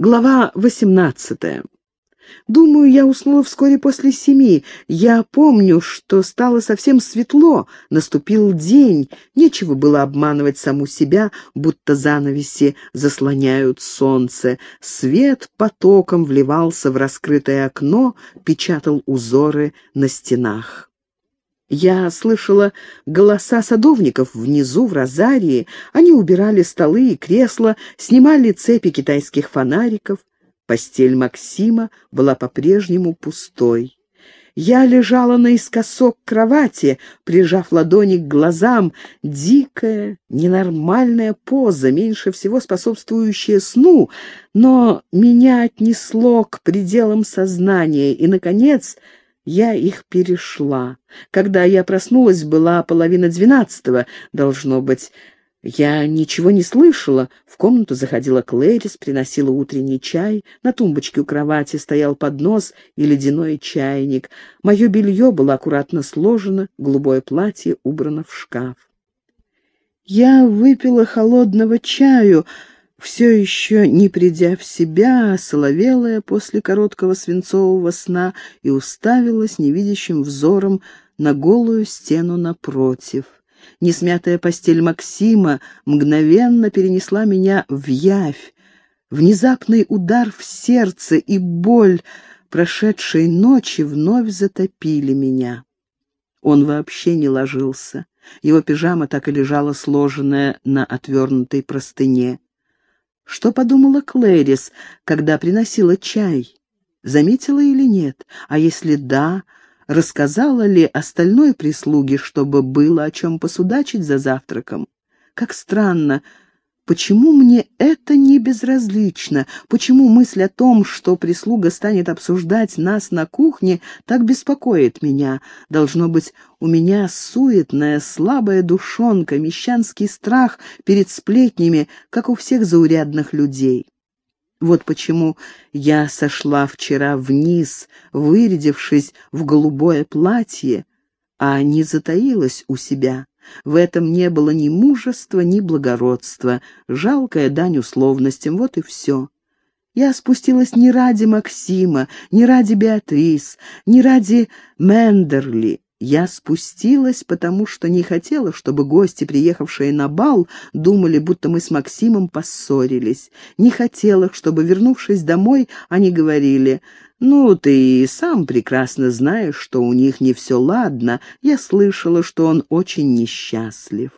Глава восемнадцатая. Думаю, я уснула вскоре после семи. Я помню, что стало совсем светло, наступил день. Нечего было обманывать саму себя, будто занавеси заслоняют солнце. Свет потоком вливался в раскрытое окно, печатал узоры на стенах. Я слышала голоса садовников внизу, в розарии. Они убирали столы и кресла, снимали цепи китайских фонариков. Постель Максима была по-прежнему пустой. Я лежала наискосок кровати, прижав ладони к глазам. Дикая, ненормальная поза, меньше всего способствующая сну, но меня отнесло к пределам сознания, и, наконец, я их перешла. Когда я проснулась, была половина двенадцатого, должно быть. Я ничего не слышала. В комнату заходила Клэрис, приносила утренний чай. На тумбочке у кровати стоял поднос и ледяной чайник. Мое белье было аккуратно сложено, голубое платье убрано в шкаф. Я выпила холодного чаю, все еще не придя в себя, соловелая после короткого свинцового сна и уставилась невидящим взором на голую стену напротив. Несмятая постель Максима мгновенно перенесла меня в явь. Внезапный удар в сердце и боль прошедшей ночи вновь затопили меня. Он вообще не ложился. Его пижама так и лежала сложенная на отвернутой простыне. Что подумала Клэрис, когда приносила чай? Заметила или нет? А если да, рассказала ли остальной прислуге, чтобы было о чем посудачить за завтраком? Как странно, Почему мне это не безразлично? Почему мысль о том, что прислуга станет обсуждать нас на кухне, так беспокоит меня? Должно быть, у меня суетная, слабая душонка, мещанский страх перед сплетнями, как у всех заурядных людей. Вот почему я сошла вчера вниз, вырядившись в голубое платье, а не затаилась у себя. В этом не было ни мужества, ни благородства, жалкая дань условностям, вот и все. Я спустилась не ради Максима, не ради Беатрис, не ради Мендерли. Я спустилась, потому что не хотела, чтобы гости, приехавшие на бал, думали, будто мы с Максимом поссорились. Не хотела, чтобы, вернувшись домой, они говорили, «Ну, ты и сам прекрасно знаешь, что у них не все ладно. Я слышала, что он очень несчастлив».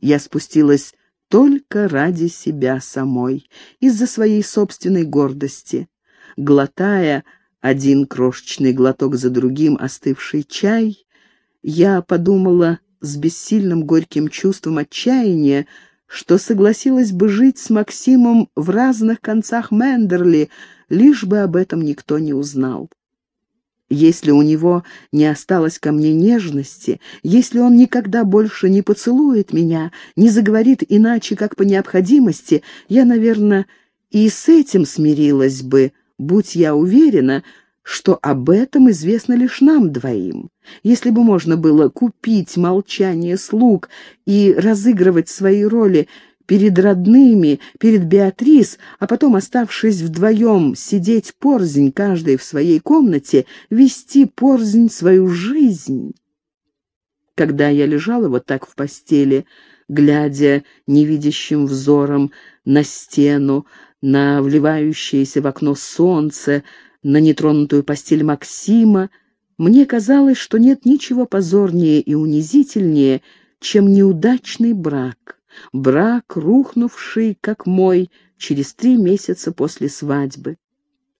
Я спустилась только ради себя самой, из-за своей собственной гордости. Глотая один крошечный глоток за другим остывший чай, я подумала с бессильным горьким чувством отчаяния, что согласилась бы жить с Максимом в разных концах Мендерли, лишь бы об этом никто не узнал. Если у него не осталось ко мне нежности, если он никогда больше не поцелует меня, не заговорит иначе, как по необходимости, я, наверное, и с этим смирилась бы, будь я уверена, что об этом известно лишь нам двоим. Если бы можно было купить молчание слуг и разыгрывать свои роли перед родными, перед Беатрис, а потом, оставшись вдвоем, сидеть порзнь, каждой в своей комнате, вести порзнь свою жизнь. Когда я лежала вот так в постели, глядя невидящим взором на стену, на вливающееся в окно солнце, на нетронутую постель Максима, мне казалось, что нет ничего позорнее и унизительнее, чем неудачный брак брак, рухнувший, как мой, через три месяца после свадьбы.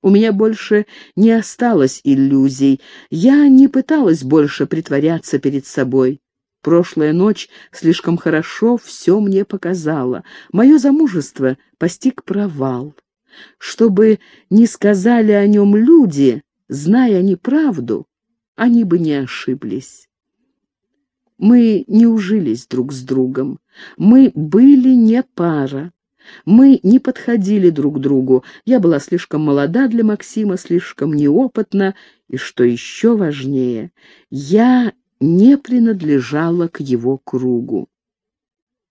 У меня больше не осталось иллюзий, я не пыталась больше притворяться перед собой. Прошлая ночь слишком хорошо все мне показала. Мое замужество постиг провал. Чтобы не сказали о нем люди, зная они правду, они бы не ошиблись. Мы не ужились друг с другом. Мы были не пара. Мы не подходили друг другу. Я была слишком молода для Максима, слишком неопытна, и, что еще важнее, я не принадлежала к его кругу.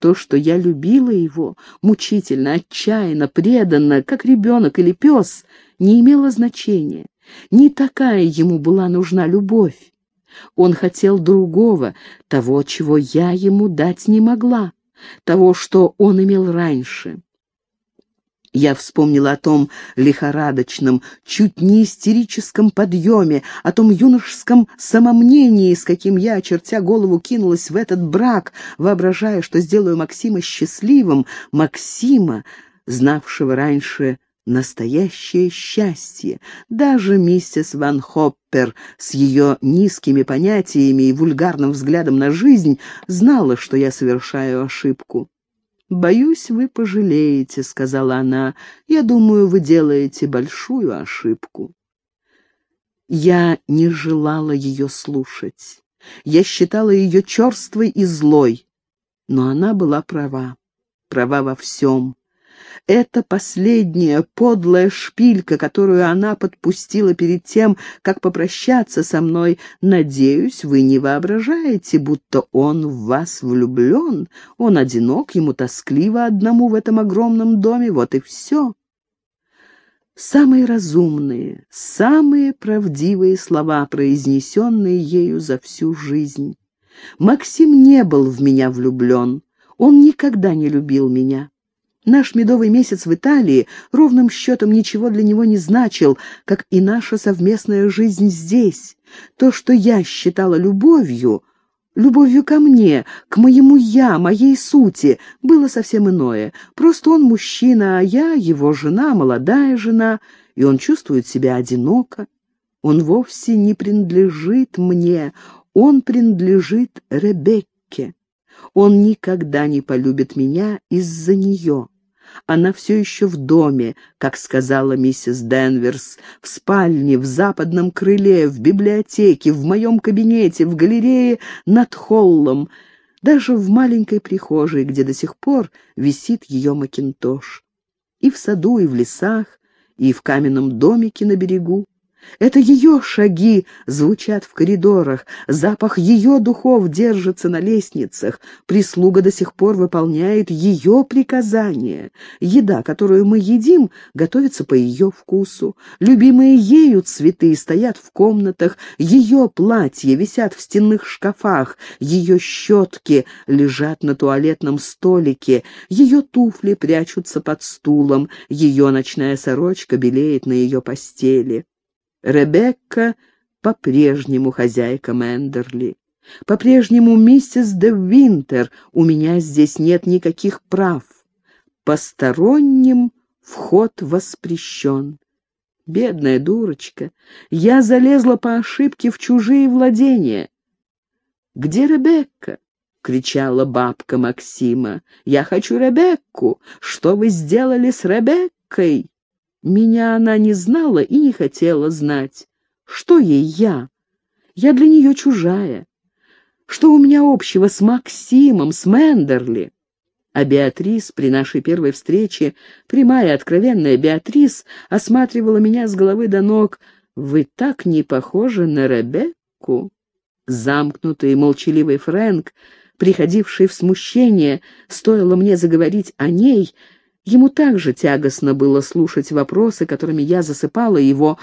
То, что я любила его, мучительно, отчаянно, преданно, как ребенок или пес, не имело значения. Не такая ему была нужна любовь. Он хотел другого, того, чего я ему дать не могла, того, что он имел раньше. Я вспомнила о том лихорадочном, чуть не истерическом подъеме, о том юношеском самомнении, с каким я, очертя голову, кинулась в этот брак, воображая, что сделаю Максима счастливым, Максима, знавшего раньше настоящее счастье. Даже миссис Ван Хоппер с ее низкими понятиями и вульгарным взглядом на жизнь знала, что я совершаю ошибку. «Боюсь, вы пожалеете», — сказала она. «Я думаю, вы делаете большую ошибку». Я не желала ее слушать. Я считала ее черствой и злой. Но она была права. Права во всем. Это последняя подлая шпилька, которую она подпустила перед тем, как попрощаться со мной. Надеюсь, вы не воображаете, будто он в вас влюблен. Он одинок, ему тоскливо одному в этом огромном доме, вот и все. Самые разумные, самые правдивые слова, произнесенные ею за всю жизнь. Максим не был в меня влюблен. Он никогда не любил меня. Наш медовый месяц в Италии ровным счетом ничего для него не значил, как и наша совместная жизнь здесь. То, что я считала любовью, любовью ко мне, к моему «я», моей сути, было совсем иное. Просто он мужчина, а я его жена, молодая жена, и он чувствует себя одиноко. Он вовсе не принадлежит мне, он принадлежит Ребекке. Он никогда не полюбит меня из-за нее. Она все еще в доме, как сказала миссис Денверс, в спальне, в западном крыле, в библиотеке, в моем кабинете, в галерее над холлом, даже в маленькой прихожей, где до сих пор висит ее макинтош. И в саду, и в лесах, и в каменном домике на берегу. Это ее шаги звучат в коридорах, запах ее духов держится на лестницах, прислуга до сих пор выполняет ее приказания. Еда, которую мы едим, готовится по ее вкусу. Любимые ею цветы стоят в комнатах, ее платья висят в стенных шкафах, ее щетки лежат на туалетном столике, ее туфли прячутся под стулом, ее ночная сорочка белеет на ее постели. Ребекка по-прежнему хозяйка Мендерли. По-прежнему миссис де Винтер, у меня здесь нет никаких прав. Посторонним вход воспрещен. Бедная дурочка, я залезла по ошибке в чужие владения. «Где Ребекка?» — кричала бабка Максима. «Я хочу Ребекку! Что вы сделали с Ребеккой?» Меня она не знала и не хотела знать. Что ей я? Я для нее чужая. Что у меня общего с Максимом, с Мендерли? А Беатрис при нашей первой встрече, прямая, откровенная Беатрис, осматривала меня с головы до ног. «Вы так не похожи на Ребекку?» Замкнутый, молчаливый Фрэнк, приходивший в смущение, стоило мне заговорить о ней — Ему также тягостно было слушать вопросы, которыми я засыпала его,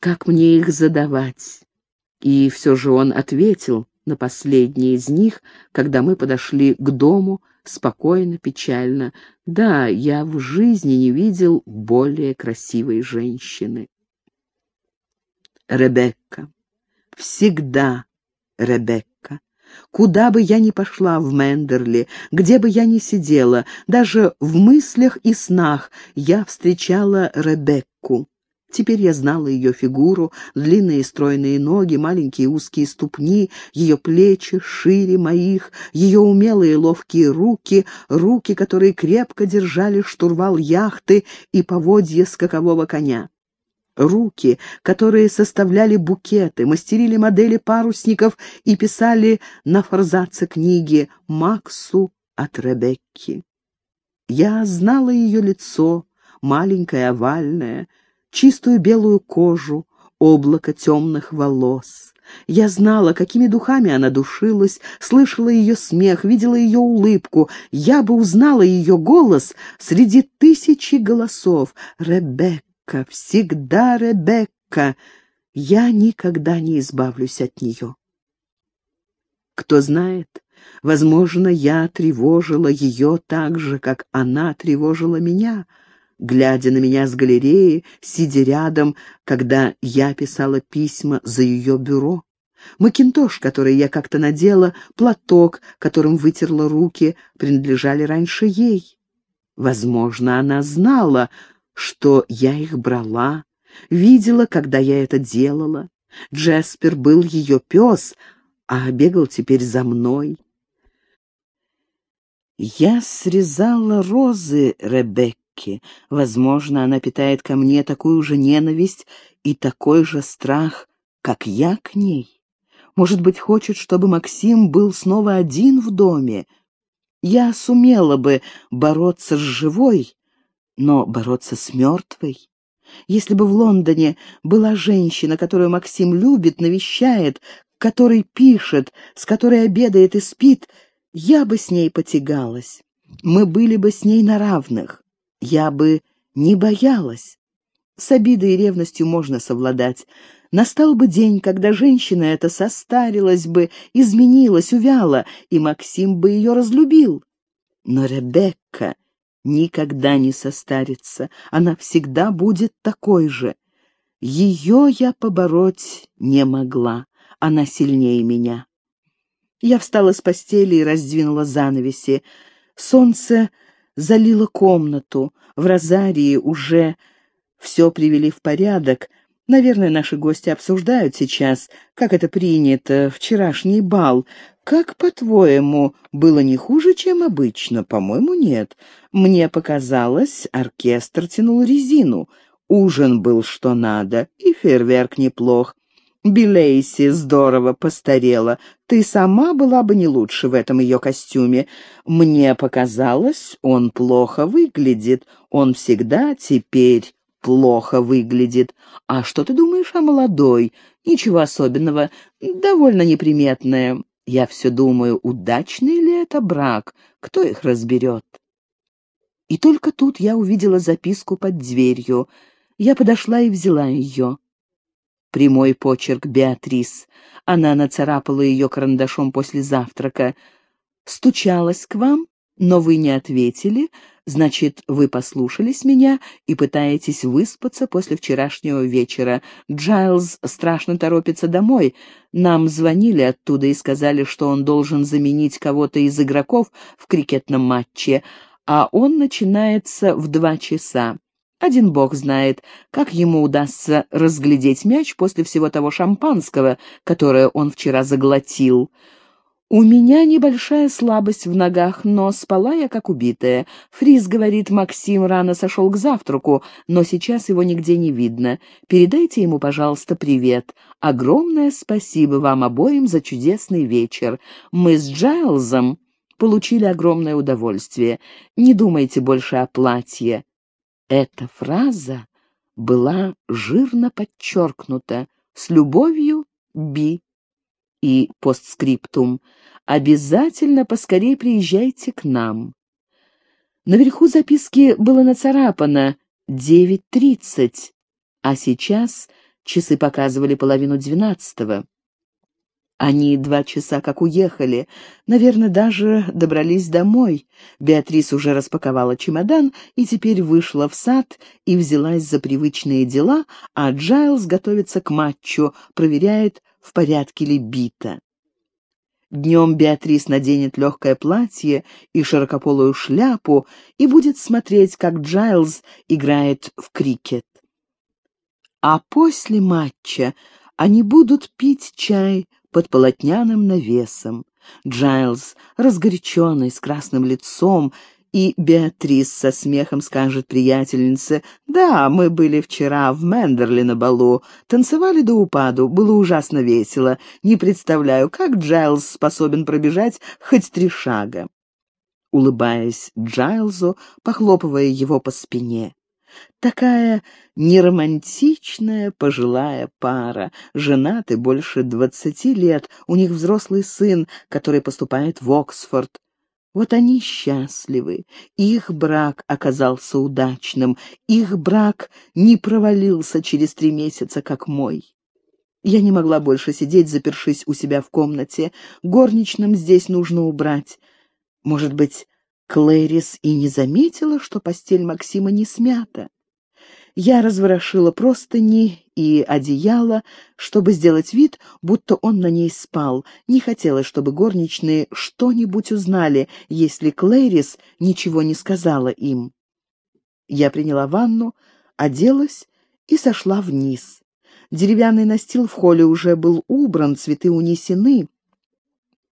как мне их задавать. И все же он ответил на последний из них, когда мы подошли к дому, спокойно, печально. Да, я в жизни не видел более красивой женщины. Ребекка. Всегда Ребекка. Куда бы я ни пошла в Мендерли, где бы я ни сидела, даже в мыслях и снах я встречала Ребекку. Теперь я знала ее фигуру, длинные стройные ноги, маленькие узкие ступни, ее плечи шире моих, ее умелые ловкие руки, руки, которые крепко держали штурвал яхты и поводья скакового коня. Руки, которые составляли букеты, мастерили модели парусников и писали на форзаце книги «Максу от Ребекки». Я знала ее лицо, маленькое, овальное, чистую белую кожу, облако темных волос, Я знала, какими духами она душилась, слышала ее смех, видела ее улыбку. Я бы узнала ее голос среди тысячи голосов. «Ребекка, всегда Ребекка!» Я никогда не избавлюсь от нее. Кто знает, возможно, я тревожила ее так же, как она тревожила меня — глядя на меня с галереи, сидя рядом, когда я писала письма за ее бюро. Макинтош, который я как-то надела, платок, которым вытерла руки, принадлежали раньше ей. Возможно, она знала, что я их брала, видела, когда я это делала. Джеспер был ее пес, а бегал теперь за мной. Я срезала розы Ребекки Бекки. Возможно, она питает ко мне такую же ненависть и такой же страх, как я к ней. Может быть, хочет, чтобы Максим был снова один в доме. Я сумела бы бороться с живой, но бороться с мертвой. Если бы в Лондоне была женщина, которую Максим любит, навещает, которой пишет, с которой обедает и спит, я бы с ней потягалась. Мы были бы с ней на равных я бы не боялась. С обидой и ревностью можно совладать. Настал бы день, когда женщина эта состарилась бы, изменилась, увяла, и Максим бы ее разлюбил. Но Ребекка никогда не состарится, она всегда будет такой же. Ее я побороть не могла, она сильнее меня. Я встала с постели и раздвинула занавеси. Солнце залило комнату. В Розарии уже все привели в порядок. Наверное, наши гости обсуждают сейчас, как это принято, вчерашний бал. Как, по-твоему, было не хуже, чем обычно? По-моему, нет. Мне показалось, оркестр тянул резину. Ужин был что надо, и фейерверк неплох. Билейси здорово постарела. Ты сама была бы не лучше в этом ее костюме. Мне показалось, он плохо выглядит. Он всегда теперь плохо выглядит. А что ты думаешь о молодой? Ничего особенного, довольно неприметная. Я все думаю, удачный ли это брак? Кто их разберет? И только тут я увидела записку под дверью. Я подошла и взяла ее прямой почерк Беатрис. Она нацарапала ее карандашом после завтрака. «Стучалась к вам, но вы не ответили, значит, вы послушались меня и пытаетесь выспаться после вчерашнего вечера. Джайлз страшно торопится домой. Нам звонили оттуда и сказали, что он должен заменить кого-то из игроков в крикетном матче, а он начинается в два часа. Один бог знает, как ему удастся разглядеть мяч после всего того шампанского, которое он вчера заглотил. У меня небольшая слабость в ногах, но спала я как убитая. Фриз говорит, Максим рано сошел к завтраку, но сейчас его нигде не видно. Передайте ему, пожалуйста, привет. Огромное спасибо вам обоим за чудесный вечер. Мы с Джайлзом получили огромное удовольствие. Не думайте больше о платье. Эта фраза была жирно подчеркнута «С любовью, Би» и постскриптум «Обязательно поскорее приезжайте к нам». Наверху записки было нацарапано «9.30», а сейчас часы показывали половину двенадцатого. Они два часа как уехали, наверное, даже добрались домой. Беатрис уже распаковала чемодан и теперь вышла в сад и взялась за привычные дела, а Джайлз готовится к матчу, проверяет, в порядке ли бита. Днем Беатрис наденет легкое платье и широкополую шляпу и будет смотреть, как Джайлз играет в крикет. А после матча они будут пить чай под полотняным навесом. Джайлз, разгоряченный, с красным лицом, и Беатрис со смехом скажет приятельнице, «Да, мы были вчера в Мендерли на балу, танцевали до упаду, было ужасно весело. Не представляю, как Джайлз способен пробежать хоть три шага». Улыбаясь Джайлзу, похлопывая его по спине. Такая неромантичная пожилая пара. Женаты больше двадцати лет, у них взрослый сын, который поступает в Оксфорд. Вот они счастливы, их брак оказался удачным, их брак не провалился через три месяца, как мой. Я не могла больше сидеть, запершись у себя в комнате. Горничным здесь нужно убрать. Может быть, Клэрис и не заметила, что постель Максима не смята. Я разворошила простыни и одеяло, чтобы сделать вид, будто он на ней спал. Не хотелось, чтобы горничные что-нибудь узнали, если Клэрис ничего не сказала им. Я приняла ванну, оделась и сошла вниз. Деревянный настил в холле уже был убран, цветы унесены.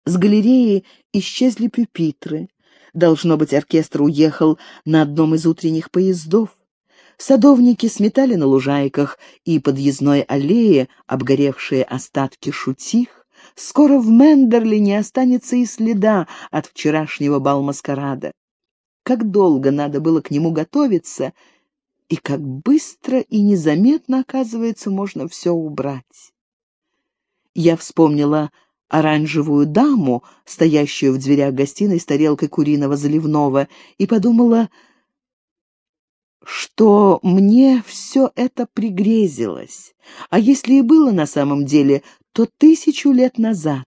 С галереи исчезли пюпитры. Должно быть, оркестр уехал на одном из утренних поездов. Садовники сметали на лужайках и подъездной аллее обгоревшие остатки шутих. Скоро в Мендерли не останется и следа от вчерашнего бал-маскарада. Как долго надо было к нему готовиться, и как быстро и незаметно, оказывается, можно все убрать. Я вспомнила оранжевую даму, стоящую в дверях гостиной с тарелкой куриного заливного, и подумала, что мне все это пригрезилось, а если и было на самом деле, то тысячу лет назад.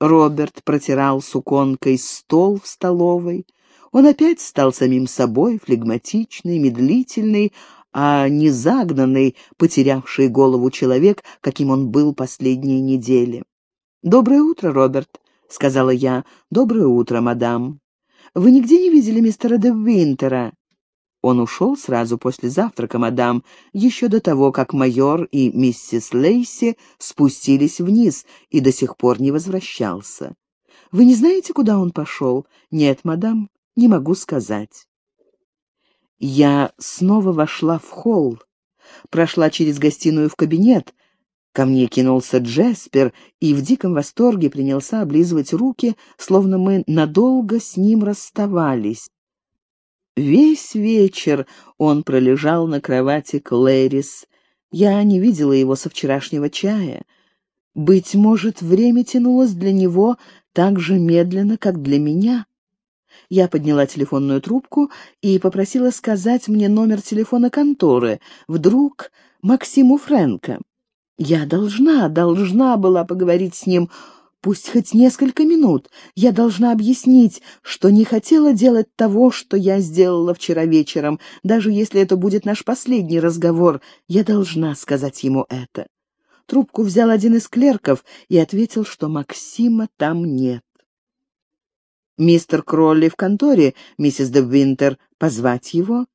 Роберт протирал суконкой стол в столовой. Он опять стал самим собой, флегматичный, медлительный, а не загнанный, потерявший голову человек, каким он был последние недели. «Доброе утро, Роберт», — сказала я. «Доброе утро, мадам. Вы нигде не видели мистера де Винтера?» Он ушел сразу после завтрака, мадам, еще до того, как майор и миссис Лейси спустились вниз и до сих пор не возвращался. Вы не знаете, куда он пошел? Нет, мадам, не могу сказать. Я снова вошла в холл, прошла через гостиную в кабинет, Ко мне кинулся Джеспер и в диком восторге принялся облизывать руки, словно мы надолго с ним расставались. Весь вечер он пролежал на кровати Клэрис. Я не видела его со вчерашнего чая. Быть может, время тянулось для него так же медленно, как для меня. Я подняла телефонную трубку и попросила сказать мне номер телефона конторы. Вдруг Максиму Фрэнка. Я должна, должна была поговорить с ним, пусть хоть несколько минут. Я должна объяснить, что не хотела делать того, что я сделала вчера вечером, даже если это будет наш последний разговор. Я должна сказать ему это. Трубку взял один из клерков и ответил, что Максима там нет. «Мистер Кролли в конторе, миссис де Винтер, позвать его?»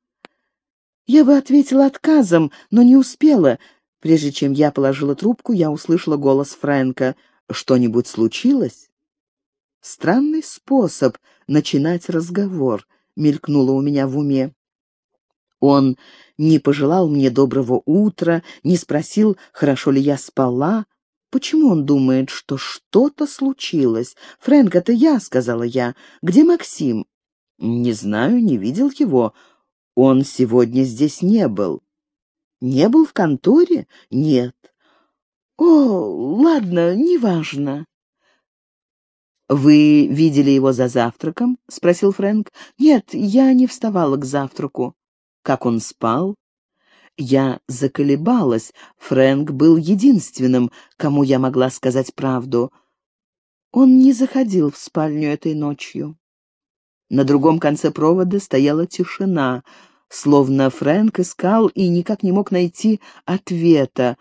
Я бы ответила отказом, но не успела. Прежде чем я положила трубку, я услышала голос Фрэнка. «Что-нибудь случилось?» «Странный способ начинать разговор», — мелькнуло у меня в уме. Он не пожелал мне доброго утра, не спросил, хорошо ли я спала. Почему он думает, что что-то случилось? «Фрэнк, это я», — сказала я. «Где Максим?» «Не знаю, не видел его. Он сегодня здесь не был». Не был в конторе? Нет. О, ладно, неважно. «Вы видели его за завтраком?» — спросил Фрэнк. «Нет, я не вставала к завтраку». «Как он спал?» Я заколебалась. Фрэнк был единственным, кому я могла сказать правду. Он не заходил в спальню этой ночью. На другом конце провода стояла тишина словно Фрэнк искал и никак не мог найти ответа.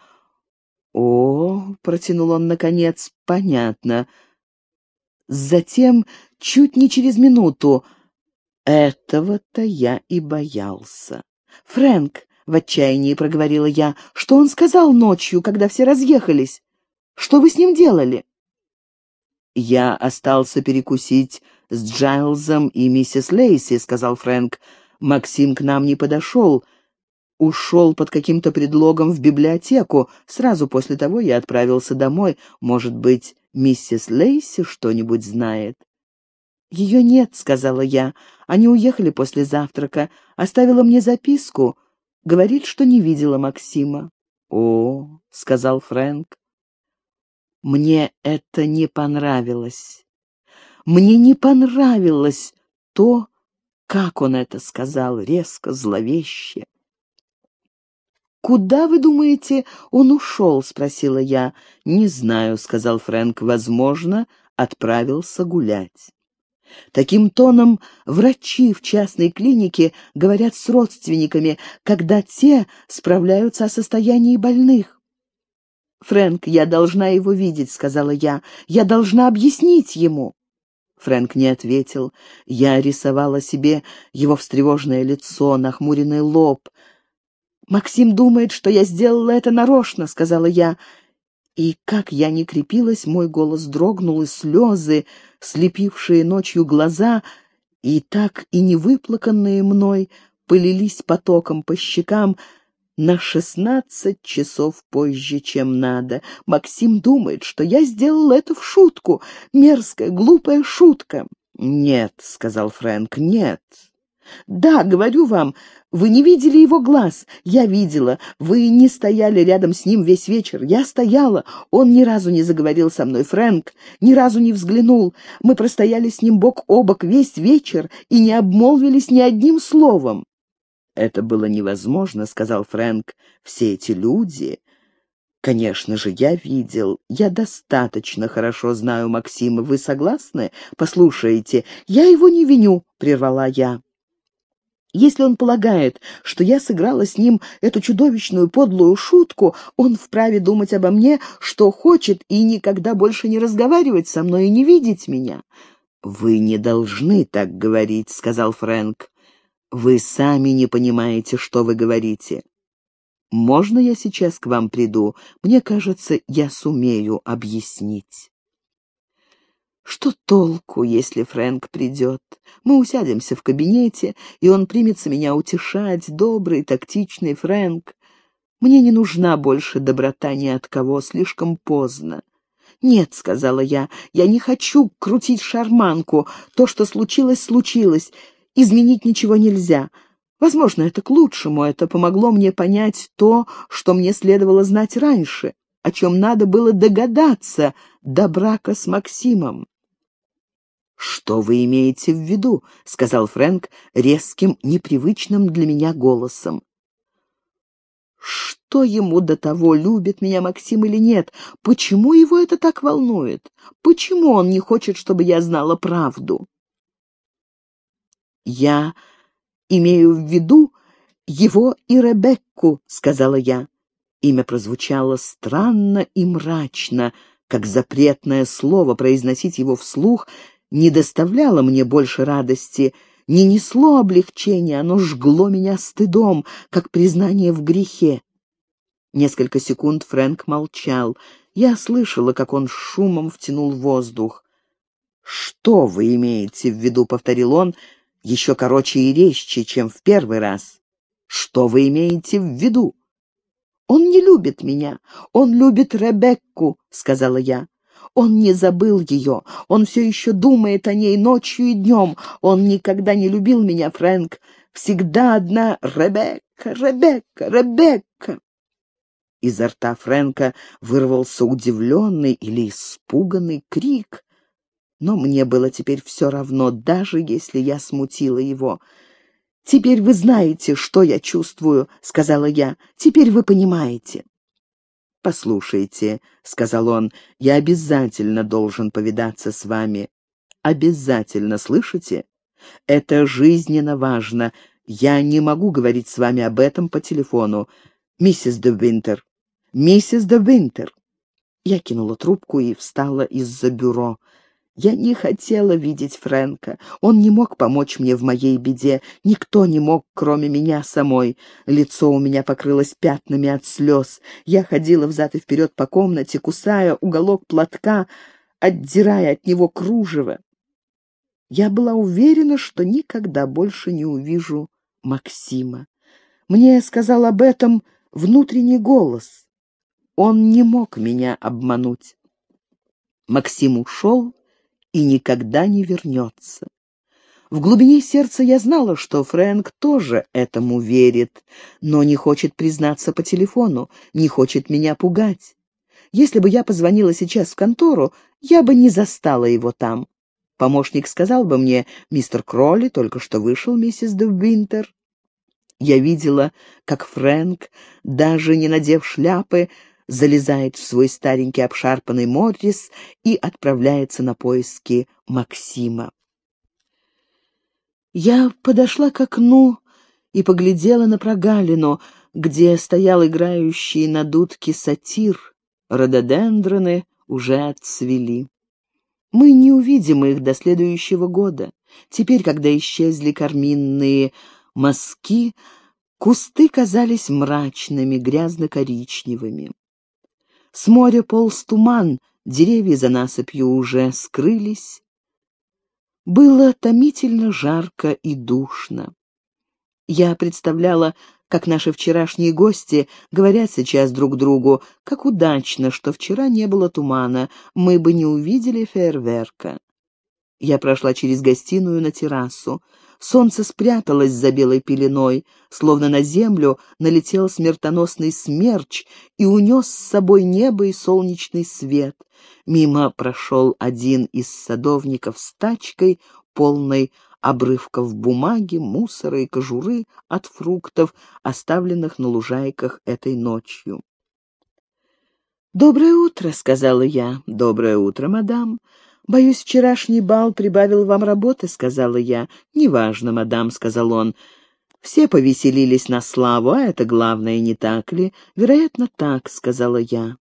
«О, — протянул он наконец, — понятно». Затем, чуть не через минуту, этого-то я и боялся. «Фрэнк», — в отчаянии проговорила я, — «что он сказал ночью, когда все разъехались? Что вы с ним делали?» «Я остался перекусить с Джайлзом и миссис Лейси», — сказал Фрэнк. Максим к нам не подошел, ушел под каким-то предлогом в библиотеку. Сразу после того я отправился домой. Может быть, миссис Лейси что-нибудь знает? «Ее нет», — сказала я. «Они уехали после завтрака. Оставила мне записку. Говорит, что не видела Максима». «О», — сказал Фрэнк. «Мне это не понравилось. Мне не понравилось то, как он это сказал, резко, зловеще. «Куда, вы думаете, он ушел?» — спросила я. «Не знаю», — сказал Фрэнк. «Возможно, отправился гулять». Таким тоном врачи в частной клинике говорят с родственниками, когда те справляются о состоянии больных. «Фрэнк, я должна его видеть», — сказала я. «Я должна объяснить ему». Фрэнк не ответил. Я рисовала себе его встревоженное лицо, нахмуренный лоб. «Максим думает, что я сделала это нарочно», — сказала я. И как я не крепилась, мой голос дрогнул, и слезы, слепившие ночью глаза, и так и не выплаканные мной, полились потоком по щекам, на шестнадцать часов позже, чем надо. Максим думает, что я сделал это в шутку. Мерзкая, глупая шутка. «Нет», — сказал Фрэнк, — «нет». «Да, говорю вам, вы не видели его глаз. Я видела. Вы не стояли рядом с ним весь вечер. Я стояла. Он ни разу не заговорил со мной, Фрэнк. Ни разу не взглянул. Мы простояли с ним бок о бок весь вечер и не обмолвились ни одним словом. «Это было невозможно», — сказал Фрэнк. «Все эти люди...» «Конечно же, я видел. Я достаточно хорошо знаю Максима. Вы согласны? Послушайте, я его не виню», — прервала я. Если он полагает, что я сыграла с ним эту чудовищную подлую шутку, он вправе думать обо мне, что хочет, и никогда больше не разговаривать со мной и не видеть меня. «Вы не должны так говорить», — сказал Фрэнк. Вы сами не понимаете, что вы говорите. Можно я сейчас к вам приду? Мне кажется, я сумею объяснить. Что толку, если Фрэнк придет? Мы усядемся в кабинете, и он примется меня утешать, добрый, тактичный Фрэнк. Мне не нужна больше доброта ни от кого, слишком поздно. «Нет», — сказала я, — «я не хочу крутить шарманку. То, что случилось, случилось. Изменить ничего нельзя. Возможно, это к лучшему, это помогло мне понять то, что мне следовало знать раньше, о чем надо было догадаться до брака с Максимом. «Что вы имеете в виду?» — сказал Фрэнк резким, непривычным для меня голосом. Что ему до того, любит меня Максим или нет? Почему его это так волнует? Почему он не хочет, чтобы я знала правду? «Я имею в виду его и Ребекку», — сказала я. Имя прозвучало странно и мрачно, как запретное слово, произносить его вслух не доставляло мне больше радости, не несло облегчения, оно жгло меня стыдом, как признание в грехе. Несколько секунд Фрэнк молчал. Я слышала, как он шумом втянул воздух. «Что вы имеете в виду?» — повторил он, еще короче и резче, чем в первый раз. Что вы имеете в виду? Он не любит меня, он любит Ребекку, сказала я. Он не забыл ее, он все еще думает о ней ночью и днем. Он никогда не любил меня, Фрэнк. Всегда одна Ребекка, Ребекка, Ребекка. Изо рта Фрэнка вырвался удивленный или испуганный крик. Но мне было теперь все равно, даже если я смутила его. «Теперь вы знаете, что я чувствую», — сказала я. «Теперь вы понимаете». «Послушайте», — сказал он, — «я обязательно должен повидаться с вами. Обязательно, слышите? Это жизненно важно. Я не могу говорить с вами об этом по телефону. Миссис де Винтер, миссис де Винтер». Я кинула трубку и встала из-за бюро. Я не хотела видеть Фрэнка. Он не мог помочь мне в моей беде. Никто не мог, кроме меня самой. Лицо у меня покрылось пятнами от слез. Я ходила взад и вперед по комнате, кусая уголок платка, отдирая от него кружево. Я была уверена, что никогда больше не увижу Максима. Мне сказал об этом внутренний голос. Он не мог меня обмануть. Максим ушел, и никогда не вернется. В глубине сердца я знала, что Фрэнк тоже этому верит, но не хочет признаться по телефону, не хочет меня пугать. Если бы я позвонила сейчас в контору, я бы не застала его там. Помощник сказал бы мне, мистер Кролли только что вышел, миссис де Винтер. Я видела, как Фрэнк, даже не надев шляпы, залезает в свой старенький обшарпанный Моррис и отправляется на поиски Максима. Я подошла к окну и поглядела на прогалину, где стоял играющий на дудке сатир. Рододендроны уже отцвели. Мы не увидим их до следующего года. Теперь, когда исчезли карминные мазки, кусты казались мрачными, грязно-коричневыми. С моря полз туман, деревья за насыпью уже скрылись. Было томительно жарко и душно. Я представляла, как наши вчерашние гости говорят сейчас друг другу, как удачно, что вчера не было тумана, мы бы не увидели фейерверка. Я прошла через гостиную на террасу. Солнце спряталось за белой пеленой, словно на землю налетел смертоносный смерч и унес с собой небо и солнечный свет. Мимо прошел один из садовников с тачкой, полной обрывков бумаги, мусора и кожуры от фруктов, оставленных на лужайках этой ночью. «Доброе утро», — сказала я. «Доброе утро, мадам. «Боюсь, вчерашний бал прибавил вам работы», — сказала я. «Неважно, мадам», — сказал он. «Все повеселились на славу, а это главное, не так ли?» «Вероятно, так», — сказала я.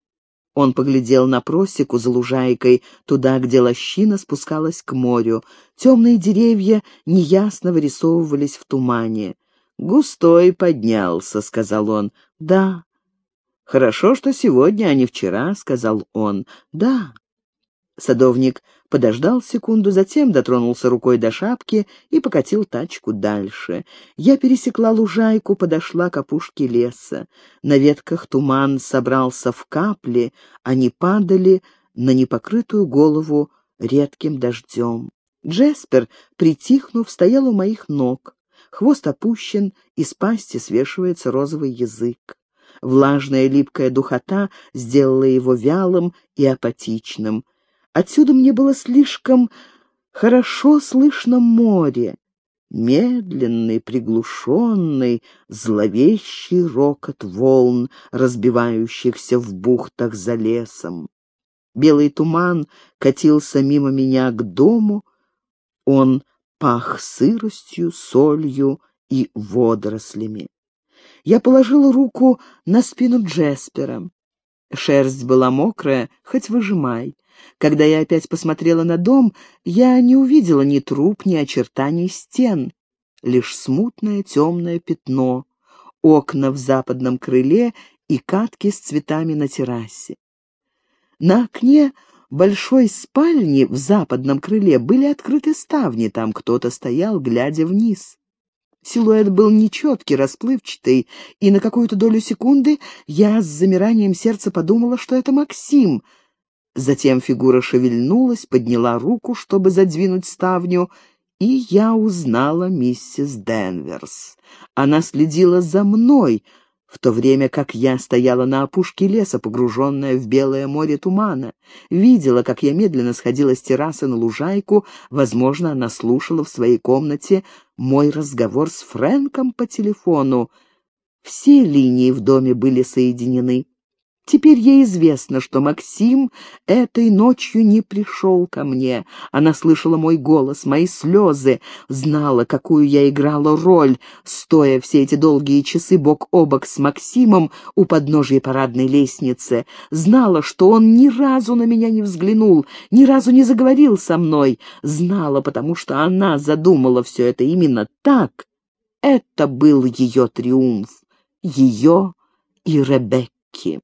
Он поглядел на просеку за лужайкой, туда, где лощина спускалась к морю. Темные деревья неясно вырисовывались в тумане. «Густой поднялся», — сказал он. «Да». «Хорошо, что сегодня, а не вчера», — сказал он. «Да». Садовник подождал секунду, затем дотронулся рукой до шапки и покатил тачку дальше. Я пересекла лужайку, подошла к опушке леса. На ветках туман собрался в капли, они падали на непокрытую голову редким дождем. Джеспер, притихнув, стоял у моих ног. Хвост опущен, из пасти свешивается розовый язык. Влажная липкая духота сделала его вялым и апатичным — Отсюда мне было слишком хорошо слышно море. Медленный, приглушенный, зловещий рокот волн, разбивающихся в бухтах за лесом. Белый туман катился мимо меня к дому. Он пах сыростью, солью и водорослями. Я положила руку на спину Джеспера. Шерсть была мокрая, хоть выжимай. Когда я опять посмотрела на дом, я не увидела ни труп, ни очертаний стен, лишь смутное темное пятно, окна в западном крыле и катки с цветами на террасе. На окне большой спальни в западном крыле были открыты ставни, там кто-то стоял, глядя вниз. Силуэт был нечеткий, расплывчатый, и на какую-то долю секунды я с замиранием сердца подумала, что это Максим — Затем фигура шевельнулась, подняла руку, чтобы задвинуть ставню, и я узнала миссис Денверс. Она следила за мной, в то время как я стояла на опушке леса, погруженная в белое море тумана. Видела, как я медленно сходила с террасы на лужайку, возможно, она слушала в своей комнате мой разговор с Фрэнком по телефону. Все линии в доме были соединены. Теперь ей известно, что Максим этой ночью не пришел ко мне. Она слышала мой голос, мои слезы, знала, какую я играла роль, стоя все эти долгие часы бок о бок с Максимом у подножия парадной лестницы. Знала, что он ни разу на меня не взглянул, ни разу не заговорил со мной. Знала, потому что она задумала все это именно так. Это был ее триумф, ее и Ребекки.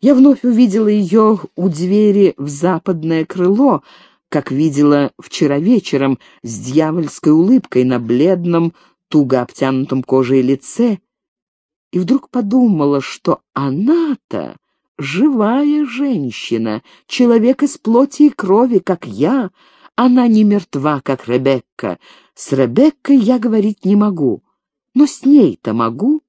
Я вновь увидела ее у двери в западное крыло, как видела вчера вечером, с дьявольской улыбкой на бледном, туго обтянутом кожей лице, и вдруг подумала, что она-то живая женщина, человек из плоти и крови, как я. Она не мертва, как Ребекка. С Ребеккой я говорить не могу, но с ней-то могу.